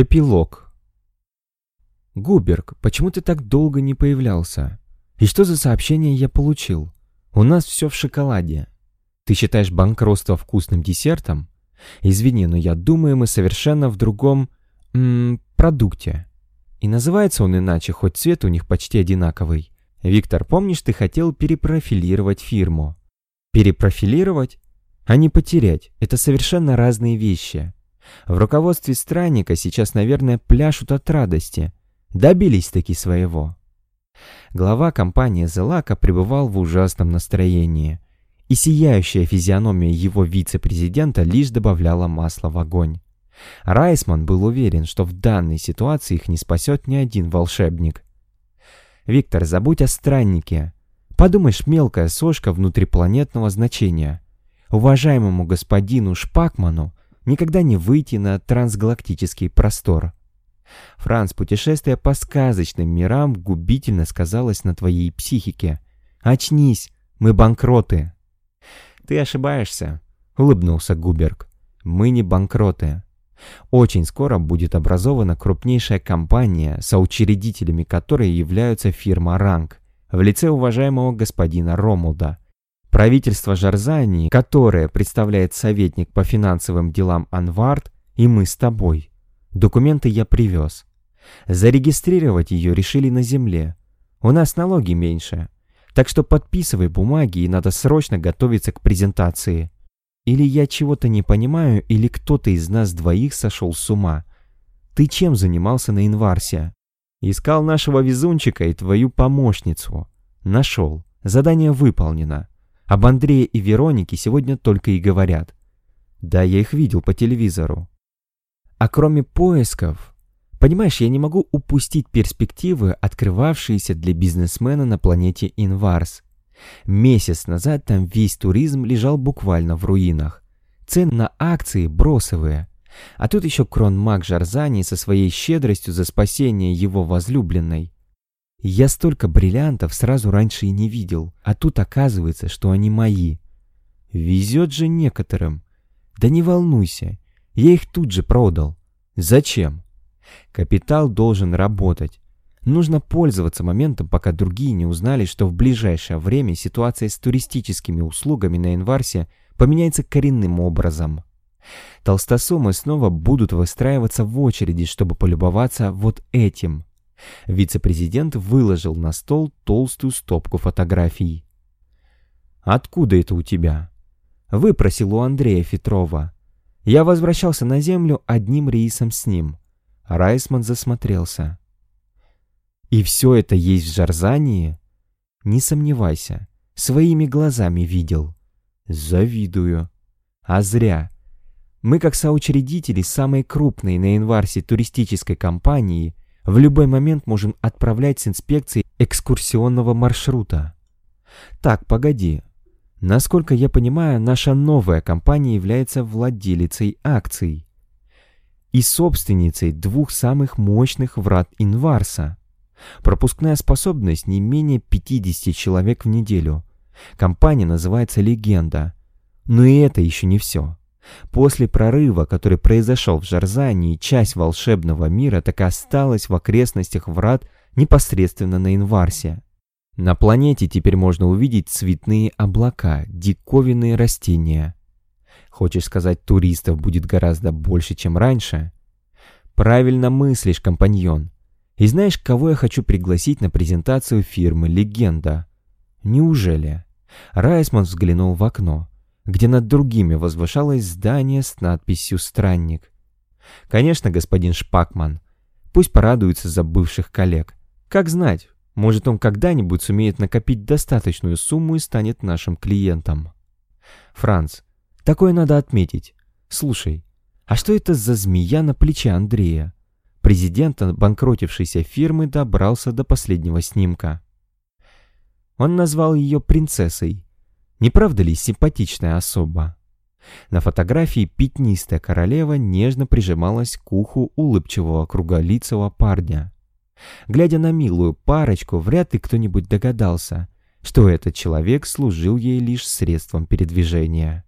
Эпилог. Губерг, почему ты так долго не появлялся? И что за сообщение я получил? У нас все в шоколаде. Ты считаешь банкротство вкусным десертом? Извини, но я думаю, мы совершенно в другом... М -м, продукте. И называется он иначе, хоть цвет у них почти одинаковый. Виктор, помнишь, ты хотел перепрофилировать фирму? Перепрофилировать? А не потерять. Это совершенно разные вещи. В руководстве странника сейчас, наверное, пляшут от радости. Добились таки своего. Глава компании Зелака пребывал в ужасном настроении, и сияющая физиономия его вице-президента лишь добавляла масла в огонь. Райсман был уверен, что в данной ситуации их не спасет ни один волшебник. «Виктор, забудь о страннике. Подумаешь, мелкая сошка внутрипланетного значения. Уважаемому господину Шпакману никогда не выйти на трансгалактический простор. Франц, путешествие по сказочным мирам губительно сказалось на твоей психике. Очнись, мы банкроты. Ты ошибаешься, улыбнулся Губерг. Мы не банкроты. Очень скоро будет образована крупнейшая компания, соучредителями которой являются фирма «Ранг» в лице уважаемого господина Ромулда – Правительство Жарзании, которое представляет советник по финансовым делам Анвард, и мы с тобой. Документы я привез. Зарегистрировать ее решили на земле. У нас налоги меньше. Так что подписывай бумаги, и надо срочно готовиться к презентации. Или я чего-то не понимаю, или кто-то из нас двоих сошел с ума. Ты чем занимался на Инварсе? Искал нашего везунчика и твою помощницу. Нашел. Задание выполнено. Об Андрее и Веронике сегодня только и говорят. Да, я их видел по телевизору. А кроме поисков, понимаешь, я не могу упустить перспективы, открывавшиеся для бизнесмена на планете Инварс. Месяц назад там весь туризм лежал буквально в руинах. Цены на акции бросовые. А тут еще кронмаг Жарзани со своей щедростью за спасение его возлюбленной. Я столько бриллиантов сразу раньше и не видел, а тут оказывается, что они мои. Везет же некоторым. Да не волнуйся, я их тут же продал. Зачем? Капитал должен работать. Нужно пользоваться моментом, пока другие не узнали, что в ближайшее время ситуация с туристическими услугами на Инварсе поменяется коренным образом. Толстосумы снова будут выстраиваться в очереди, чтобы полюбоваться вот этим – Вице-президент выложил на стол толстую стопку фотографий. «Откуда это у тебя?» Выпросил у Андрея Фетрова. Я возвращался на Землю одним рейсом с ним. Райсман засмотрелся. «И все это есть в Жарзании?» «Не сомневайся, своими глазами видел». «Завидую». «А зря. Мы, как соучредители самой крупной на Инварсе туристической компании, в любой момент можем отправлять с инспекцией экскурсионного маршрута. Так, погоди. Насколько я понимаю, наша новая компания является владелицей акций и собственницей двух самых мощных врат Инварса. Пропускная способность не менее 50 человек в неделю. Компания называется «Легенда». Но и это еще не все. После прорыва, который произошел в Жарзании, часть волшебного мира так и осталась в окрестностях врат непосредственно на Инварсе. На планете теперь можно увидеть цветные облака, диковинные растения. Хочешь сказать, туристов будет гораздо больше, чем раньше? Правильно мыслишь, компаньон. И знаешь, кого я хочу пригласить на презентацию фирмы «Легенда»? Неужели? Райсман взглянул в окно где над другими возвышалось здание с надписью «Странник». Конечно, господин Шпакман. Пусть порадуется за бывших коллег. Как знать, может он когда-нибудь сумеет накопить достаточную сумму и станет нашим клиентом. Франц, такое надо отметить. Слушай, а что это за змея на плече Андрея? Президент банкротившейся фирмы добрался до последнего снимка. Он назвал ее принцессой не правда ли симпатичная особа? На фотографии пятнистая королева нежно прижималась к уху улыбчивого круголицего парня. Глядя на милую парочку, вряд ли кто-нибудь догадался, что этот человек служил ей лишь средством передвижения.